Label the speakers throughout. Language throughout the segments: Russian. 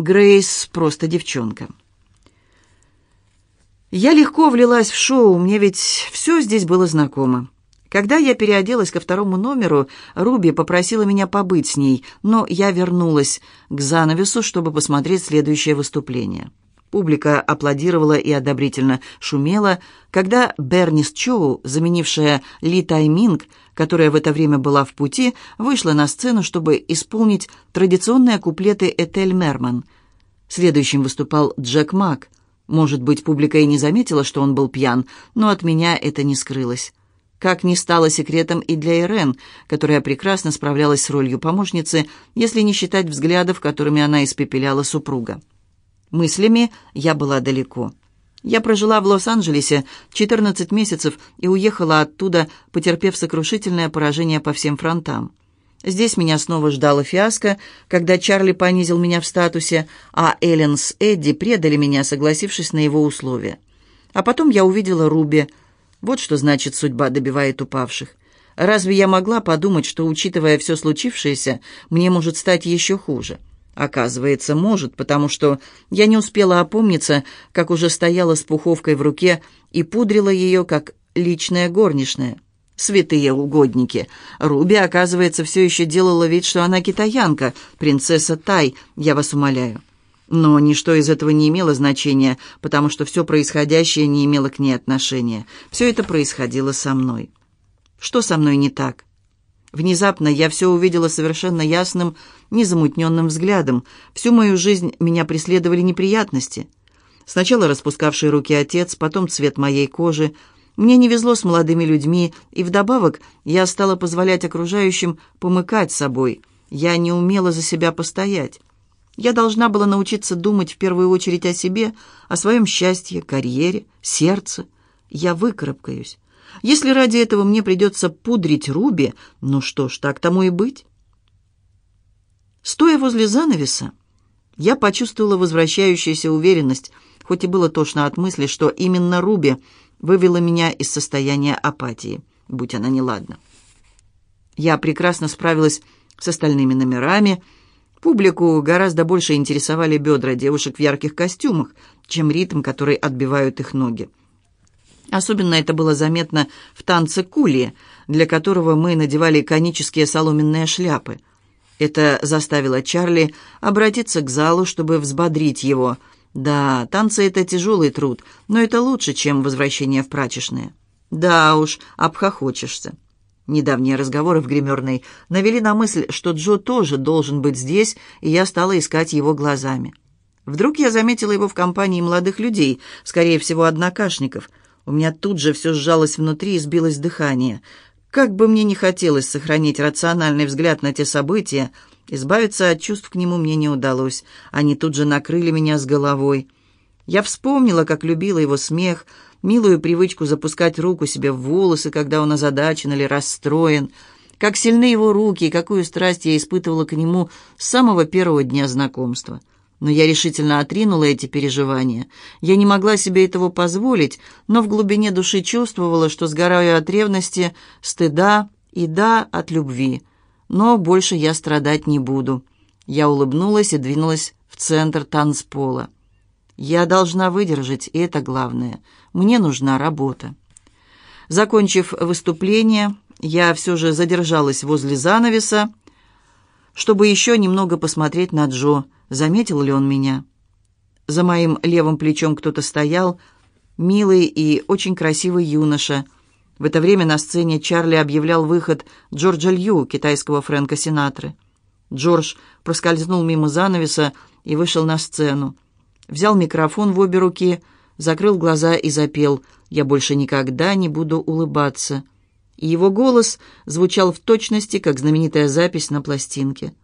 Speaker 1: Грейс просто девчонка. Я легко влилась в шоу, мне ведь все здесь было знакомо. Когда я переоделась ко второму номеру, Руби попросила меня побыть с ней, но я вернулась к занавесу, чтобы посмотреть следующее выступление. Публика аплодировала и одобрительно шумела, когда Бернис Чоу, заменившая Ли Тайминг, которая в это время была в пути, вышла на сцену, чтобы исполнить традиционные куплеты Этель Мерман. Следующим выступал Джек Мак. Может быть, публика и не заметила, что он был пьян, но от меня это не скрылось как не стало секретом и для Ирен, которая прекрасно справлялась с ролью помощницы, если не считать взглядов, которыми она испепеляла супруга. Мыслями я была далеко. Я прожила в Лос-Анджелесе 14 месяцев и уехала оттуда, потерпев сокрушительное поражение по всем фронтам. Здесь меня снова ждала фиаско, когда Чарли понизил меня в статусе, а Эллен с Эдди предали меня, согласившись на его условия. А потом я увидела Руби – вот что значит судьба добивает упавших. Разве я могла подумать, что, учитывая все случившееся, мне может стать еще хуже? Оказывается, может, потому что я не успела опомниться, как уже стояла с пуховкой в руке и пудрила ее, как личная горничная. Святые угодники. Руби, оказывается, все еще делала вид, что она китаянка, принцесса Тай, я вас умоляю. Но ничто из этого не имело значения, потому что все происходящее не имело к ней отношения. Все это происходило со мной. Что со мной не так? Внезапно я все увидела совершенно ясным, незамутненным взглядом. Всю мою жизнь меня преследовали неприятности. Сначала распускавший руки отец, потом цвет моей кожи. Мне не везло с молодыми людьми, и вдобавок я стала позволять окружающим помыкать собой. Я не умела за себя постоять. Я должна была научиться думать в первую очередь о себе, о своем счастье, карьере, сердце. Я выкарабкаюсь. Если ради этого мне придется пудрить Руби, ну что ж, так тому и быть. Стоя возле занавеса, я почувствовала возвращающуюся уверенность, хоть и было тошно от мысли, что именно Руби вывела меня из состояния апатии, будь она неладна. Я прекрасно справилась с остальными номерами, Публику гораздо больше интересовали бедра девушек в ярких костюмах, чем ритм, который отбивают их ноги. Особенно это было заметно в танце кули, для которого мы надевали конические соломенные шляпы. Это заставило Чарли обратиться к залу, чтобы взбодрить его. Да, танцы — это тяжелый труд, но это лучше, чем возвращение в прачечные. Да уж, обхохочешься. Недавние разговоры в гримерной навели на мысль, что Джо тоже должен быть здесь, и я стала искать его глазами. Вдруг я заметила его в компании молодых людей, скорее всего, однокашников. У меня тут же все сжалось внутри и сбилось дыхание. Как бы мне ни хотелось сохранить рациональный взгляд на те события, избавиться от чувств к нему мне не удалось. Они тут же накрыли меня с головой. Я вспомнила, как любила его смех, милую привычку запускать руку себе в волосы, когда он озадачен или расстроен, как сильны его руки и какую страсть я испытывала к нему с самого первого дня знакомства. Но я решительно отринула эти переживания. Я не могла себе этого позволить, но в глубине души чувствовала, что сгораю от ревности, стыда и, да, от любви. Но больше я страдать не буду. Я улыбнулась и двинулась в центр танцпола. Я должна выдержать, и это главное. Мне нужна работа. Закончив выступление, я все же задержалась возле занавеса, чтобы еще немного посмотреть на Джо, заметил ли он меня. За моим левым плечом кто-то стоял, милый и очень красивый юноша. В это время на сцене Чарли объявлял выход Джорджа Лью, китайского Фрэнка Синатры. Джордж проскользнул мимо занавеса и вышел на сцену взял микрофон в обе руки, закрыл глаза и запел «Я больше никогда не буду улыбаться». И его голос звучал в точности, как знаменитая запись на пластинке.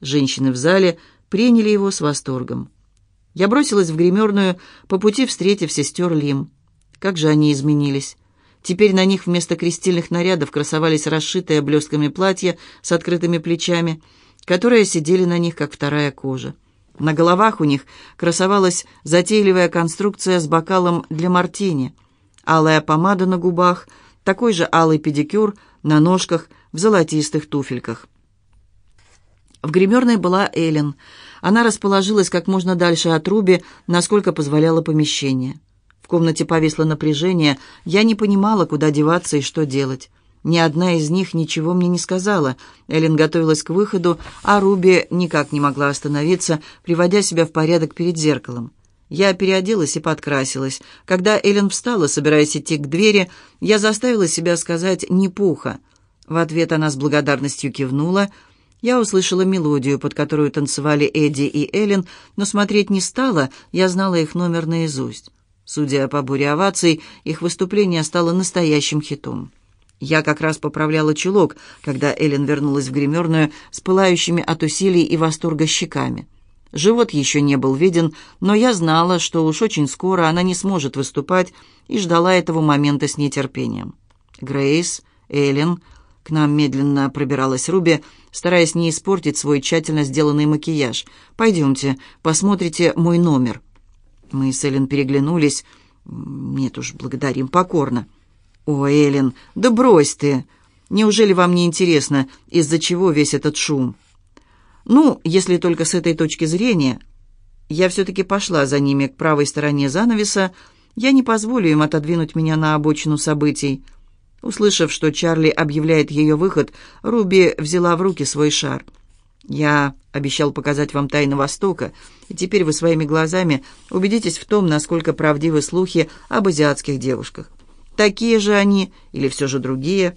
Speaker 1: Женщины в зале приняли его с восторгом. Я бросилась в гримерную, по пути встретив сестер Лим. Как же они изменились. Теперь на них вместо крестильных нарядов красовались расшитые блестками платья с открытыми плечами, которые сидели на них, как вторая кожа. На головах у них красовалась затейливая конструкция с бокалом для мартини, алая помада на губах, такой же алый педикюр на ножках в золотистых туфельках. В гримерной была Эллен. Она расположилась как можно дальше от Руби, насколько позволяло помещение. В комнате повисло напряжение, я не понимала, куда деваться и что делать. Ни одна из них ничего мне не сказала. Эллен готовилась к выходу, а Руби никак не могла остановиться, приводя себя в порядок перед зеркалом. Я переоделась и подкрасилась. Когда Эллен встала, собираясь идти к двери, я заставила себя сказать «не пуха». В ответ она с благодарностью кивнула. Я услышала мелодию, под которую танцевали Эдди и Эллен, но смотреть не стала, я знала их номер наизусть. Судя по буре оваций, их выступление стало настоящим хитом. Я как раз поправляла чулок, когда Эллен вернулась в гримерную с пылающими от усилий и восторга щеками. Живот еще не был виден, но я знала, что уж очень скоро она не сможет выступать, и ждала этого момента с нетерпением. Грейс, Эллен, к нам медленно пробиралась Руби, стараясь не испортить свой тщательно сделанный макияж. «Пойдемте, посмотрите мой номер». Мы с Эллен переглянулись. «Нет уж, благодарим покорно». «О, Эллен, да брось ты! Неужели вам не интересно, из-за чего весь этот шум?» «Ну, если только с этой точки зрения...» Я все-таки пошла за ними к правой стороне занавеса. Я не позволю им отодвинуть меня на обочину событий. Услышав, что Чарли объявляет ее выход, Руби взяла в руки свой шар. «Я обещал показать вам тайны Востока, и теперь вы своими глазами убедитесь в том, насколько правдивы слухи об азиатских девушках. Такие же они или все же другие.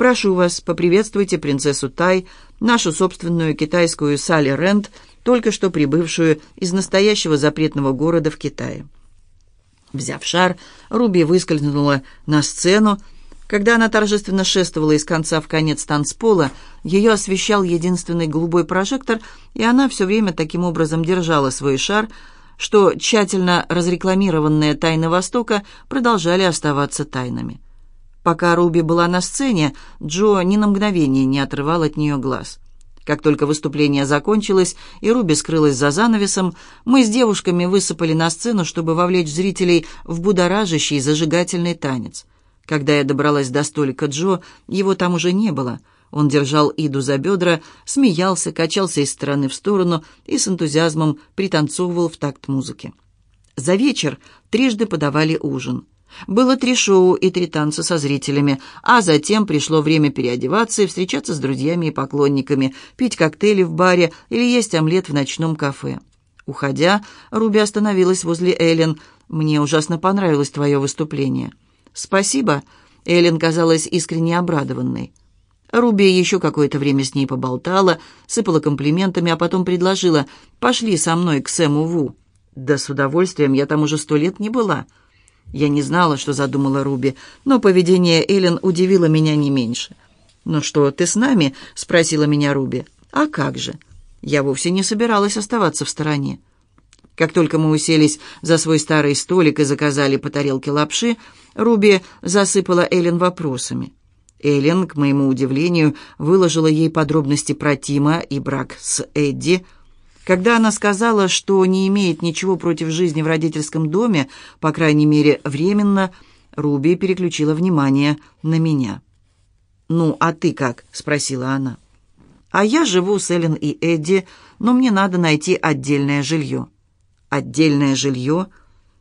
Speaker 1: Прошу вас, поприветствуйте принцессу Тай, нашу собственную китайскую Салли Рент, только что прибывшую из настоящего запретного города в Китае. Взяв шар, Руби выскользнула на сцену. Когда она торжественно шествовала из конца в конец танцпола, ее освещал единственный голубой прожектор, и она все время таким образом держала свой шар – что тщательно разрекламированные «Тайны Востока» продолжали оставаться тайнами. Пока Руби была на сцене, Джо ни на мгновение не отрывал от нее глаз. Как только выступление закончилось и Руби скрылась за занавесом, мы с девушками высыпали на сцену, чтобы вовлечь зрителей в будоражащий зажигательный танец. Когда я добралась до столика Джо, его там уже не было — он держал Иду за бедра, смеялся, качался из стороны в сторону и с энтузиазмом пританцовывал в такт музыки. За вечер трижды подавали ужин. Было три шоу и три танца со зрителями, а затем пришло время переодеваться и встречаться с друзьями и поклонниками, пить коктейли в баре или есть омлет в ночном кафе. Уходя, Руби остановилась возле Эллен. «Мне ужасно понравилось твое выступление». «Спасибо», — Эллен казалась искренне обрадованной. Руби еще какое-то время с ней поболтала, сыпала комплиментами, а потом предложила «Пошли со мной к Сэму Ву». «Да с удовольствием, я там уже сто лет не была». Я не знала, что задумала Руби, но поведение Эллен удивило меня не меньше. «Ну что, ты с нами?» — спросила меня Руби. «А как же?» Я вовсе не собиралась оставаться в стороне. Как только мы уселись за свой старый столик и заказали по тарелке лапши, Руби засыпала Эллен вопросами. Эллен, к моему удивлению, выложила ей подробности про Тима и брак с Эдди. Когда она сказала, что не имеет ничего против жизни в родительском доме, по крайней мере, временно, Руби переключила внимание на меня. «Ну, а ты как?» — спросила она. «А я живу с Эллен и Эдди, но мне надо найти отдельное жилье». «Отдельное жилье?»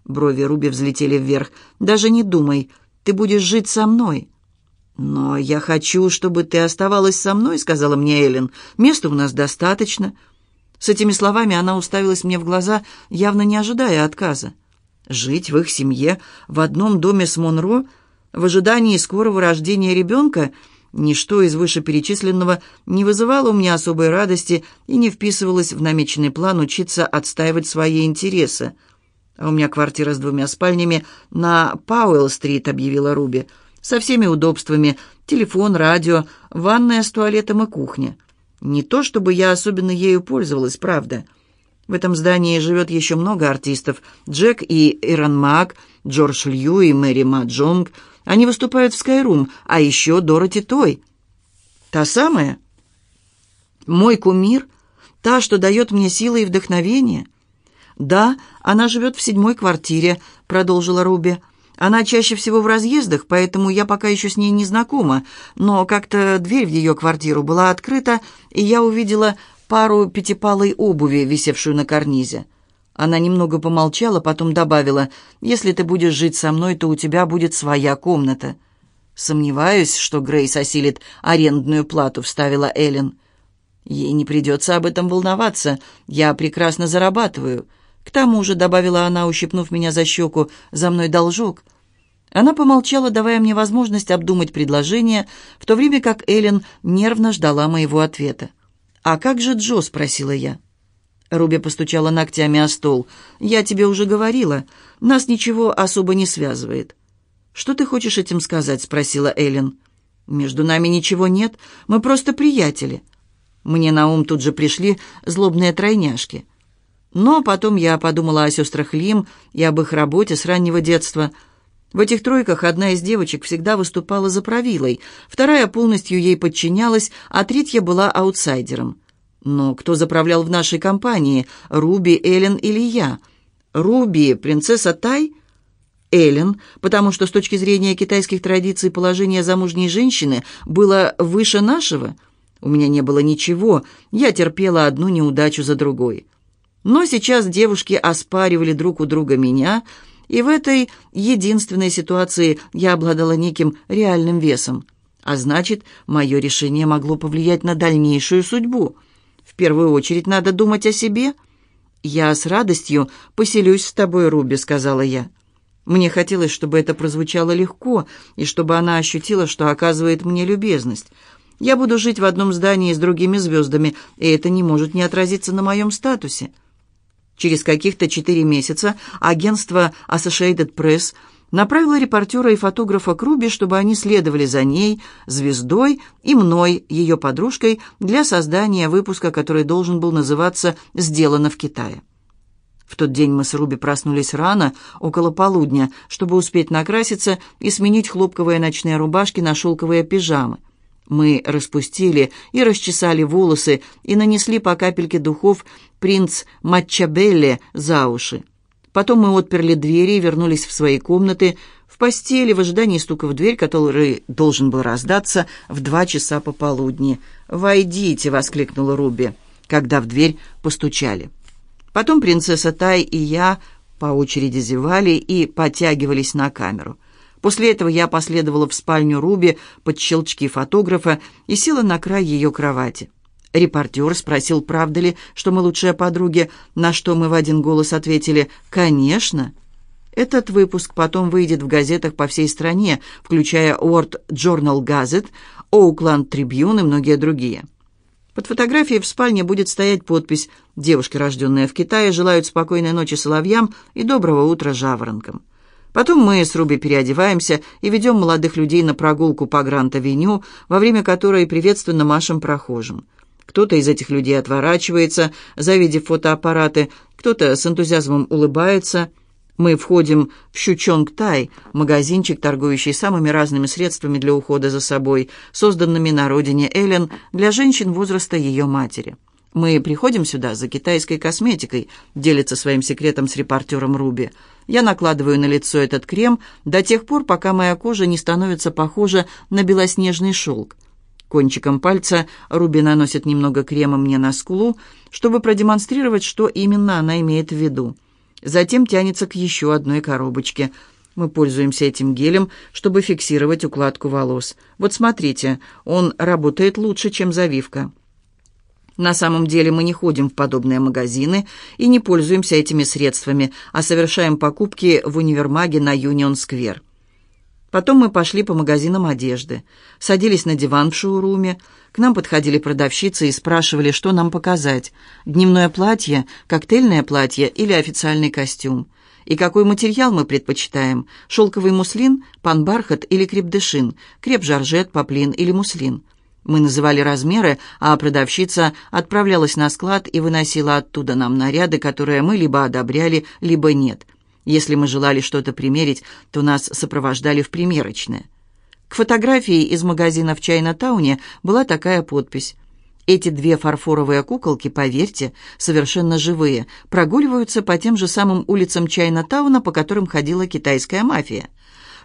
Speaker 1: Брови Руби взлетели вверх. «Даже не думай, ты будешь жить со мной». «Но я хочу, чтобы ты оставалась со мной», — сказала мне Эллен. «Места у нас достаточно». С этими словами она уставилась мне в глаза, явно не ожидая отказа. Жить в их семье, в одном доме с Монро, в ожидании скорого рождения ребенка, ничто из вышеперечисленного не вызывало у меня особой радости и не вписывалось в намеченный план учиться отстаивать свои интересы. «А у меня квартира с двумя спальнями на Пауэлл-стрит», — объявила Руби. Со всеми удобствами, телефон, радио, ванная с туалетом и кухня. Не то чтобы я особенно ею пользовалась, правда. В этом здании живет еще много артистов. Джек и Иран Мак, Джордж Лью и Мэри Маджонг. Они выступают в Скайрум, а еще Дороти Той. Та самая? Мой кумир? Та, что дает мне силы и вдохновение? Да, она живет в седьмой квартире, продолжила Руби. Она чаще всего в разъездах, поэтому я пока еще с ней не знакома, но как-то дверь в ее квартиру была открыта, и я увидела пару пятипалой обуви, висевшую на карнизе. Она немного помолчала, потом добавила, «Если ты будешь жить со мной, то у тебя будет своя комната». «Сомневаюсь, что Грейс осилит арендную плату», — вставила Эллен. «Ей не придется об этом волноваться. Я прекрасно зарабатываю. К тому же», — добавила она, ущипнув меня за щеку, — «за мной должок». Она помолчала, давая мне возможность обдумать предложение, в то время как Эллен нервно ждала моего ответа. «А как же Джо?» — спросила я. Руби постучала ногтями о стол. «Я тебе уже говорила. Нас ничего особо не связывает». «Что ты хочешь этим сказать?» — спросила Эллен. «Между нами ничего нет. Мы просто приятели». Мне на ум тут же пришли злобные тройняшки. Но потом я подумала о сестрах Лим и об их работе с раннего детства. В этих тройках одна из девочек всегда выступала за правилой, вторая полностью ей подчинялась, а третья была аутсайдером. Но кто заправлял в нашей компании? Руби, Эллен или я? Руби, принцесса Тай? Эллен, потому что с точки зрения китайских традиций положение замужней женщины было выше нашего. У меня не было ничего, я терпела одну неудачу за другой. Но сейчас девушки оспаривали друг у друга меня, и в этой единственной ситуации я обладала неким реальным весом. А значит, мое решение могло повлиять на дальнейшую судьбу – в первую очередь надо думать о себе. Я с радостью поселюсь с тобой, Руби, сказала я. Мне хотелось, чтобы это прозвучало легко, и чтобы она ощутила, что оказывает мне любезность. Я буду жить в одном здании с другими звездами, и это не может не отразиться на моем статусе. Через каких-то четыре месяца агентство Associated Press – направила репортера и фотографа к Руби, чтобы они следовали за ней, звездой и мной, ее подружкой, для создания выпуска, который должен был называться «Сделано в Китае». В тот день мы с Руби проснулись рано, около полудня, чтобы успеть накраситься и сменить хлопковые ночные рубашки на шелковые пижамы. Мы распустили и расчесали волосы и нанесли по капельке духов принц Матчабелле за уши. Потом мы отперли двери и вернулись в свои комнаты, в постели, в ожидании стука в дверь, который должен был раздаться в два часа пополудни. «Войдите!» — воскликнула Руби, когда в дверь постучали. Потом принцесса Тай и я по очереди зевали и подтягивались на камеру. После этого я последовала в спальню Руби под щелчки фотографа и села на край ее кровати. Репортер спросил, правда ли, что мы лучшие подруги, на что мы в один голос ответили «Конечно». Этот выпуск потом выйдет в газетах по всей стране, включая World Journal Gazette, Oakland Tribune и многие другие. Под фотографией в спальне будет стоять подпись «Девушки, рожденные в Китае, желают спокойной ночи соловьям и доброго утра жаворонкам». Потом мы с Руби переодеваемся и ведем молодых людей на прогулку по Гранд-авеню, во время которой приветственно машем прохожим. Кто-то из этих людей отворачивается, завидев фотоаппараты, кто-то с энтузиазмом улыбается. Мы входим в Щучонг-Тай, магазинчик, торгующий самыми разными средствами для ухода за собой, созданными на родине Эллен для женщин возраста ее матери. «Мы приходим сюда за китайской косметикой», — делится своим секретом с репортером Руби. «Я накладываю на лицо этот крем до тех пор, пока моя кожа не становится похожа на белоснежный шелк. Кончиком пальца Руби наносит немного крема мне на скулу, чтобы продемонстрировать, что именно она имеет в виду. Затем тянется к еще одной коробочке. Мы пользуемся этим гелем, чтобы фиксировать укладку волос. Вот смотрите, он работает лучше, чем завивка. На самом деле мы не ходим в подобные магазины и не пользуемся этими средствами, а совершаем покупки в универмаге на Юнион-сквер. Потом мы пошли по магазинам одежды, садились на диван в шоуруме, к нам подходили продавщицы и спрашивали, что нам показать – дневное платье, коктейльное платье или официальный костюм. И какой материал мы предпочитаем – шелковый муслин, панбархат или крепдышин, креп-жаржет, поплин или муслин. Мы называли размеры, а продавщица отправлялась на склад и выносила оттуда нам наряды, которые мы либо одобряли, либо нет – если мы желали что-то примерить, то нас сопровождали в примерочное. К фотографии из магазина в Чайна-тауне была такая подпись. Эти две фарфоровые куколки, поверьте, совершенно живые, прогуливаются по тем же самым улицам Чайна-тауна, по которым ходила китайская мафия.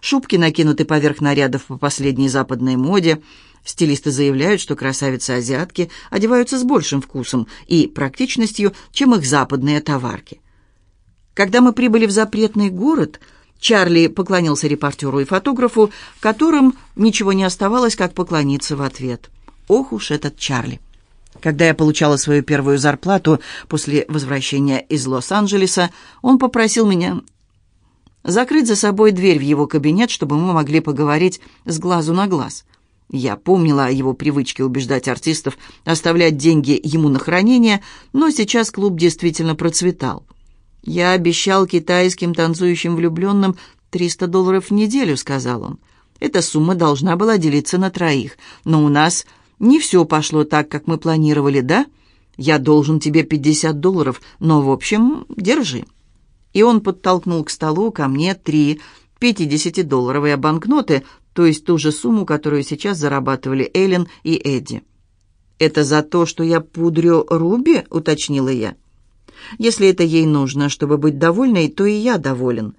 Speaker 1: Шубки накинуты поверх нарядов по последней западной моде, Стилисты заявляют, что красавицы-азиатки одеваются с большим вкусом и практичностью, чем их западные товарки. Когда мы прибыли в запретный город, Чарли поклонился репортеру и фотографу, которым ничего не оставалось, как поклониться в ответ. Ох уж этот Чарли! Когда я получала свою первую зарплату после возвращения из Лос-Анджелеса, он попросил меня закрыть за собой дверь в его кабинет, чтобы мы могли поговорить с глазу на глаз. Я помнила о его привычке убеждать артистов оставлять деньги ему на хранение, но сейчас клуб действительно процветал. «Я обещал китайским танцующим влюбленным 300 долларов в неделю», — сказал он. «Эта сумма должна была делиться на троих, но у нас не все пошло так, как мы планировали, да? Я должен тебе 50 долларов, но, в общем, держи». И он подтолкнул к столу ко мне три 50-долларовые банкноты, то есть ту же сумму, которую сейчас зарабатывали Эллен и Эдди. «Это за то, что я пудрю Руби?» — уточнила я. «Если это ей нужно, чтобы быть довольной, то и я доволен».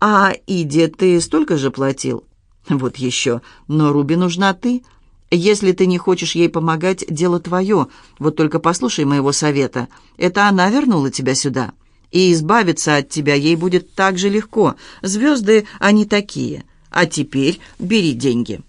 Speaker 1: «А Иде ты столько же платил?» «Вот еще. Но Руби нужна ты. Если ты не хочешь ей помогать, дело твое. Вот только послушай моего совета. Это она вернула тебя сюда. И избавиться от тебя ей будет так же легко. Звезды, они такие. А теперь бери деньги».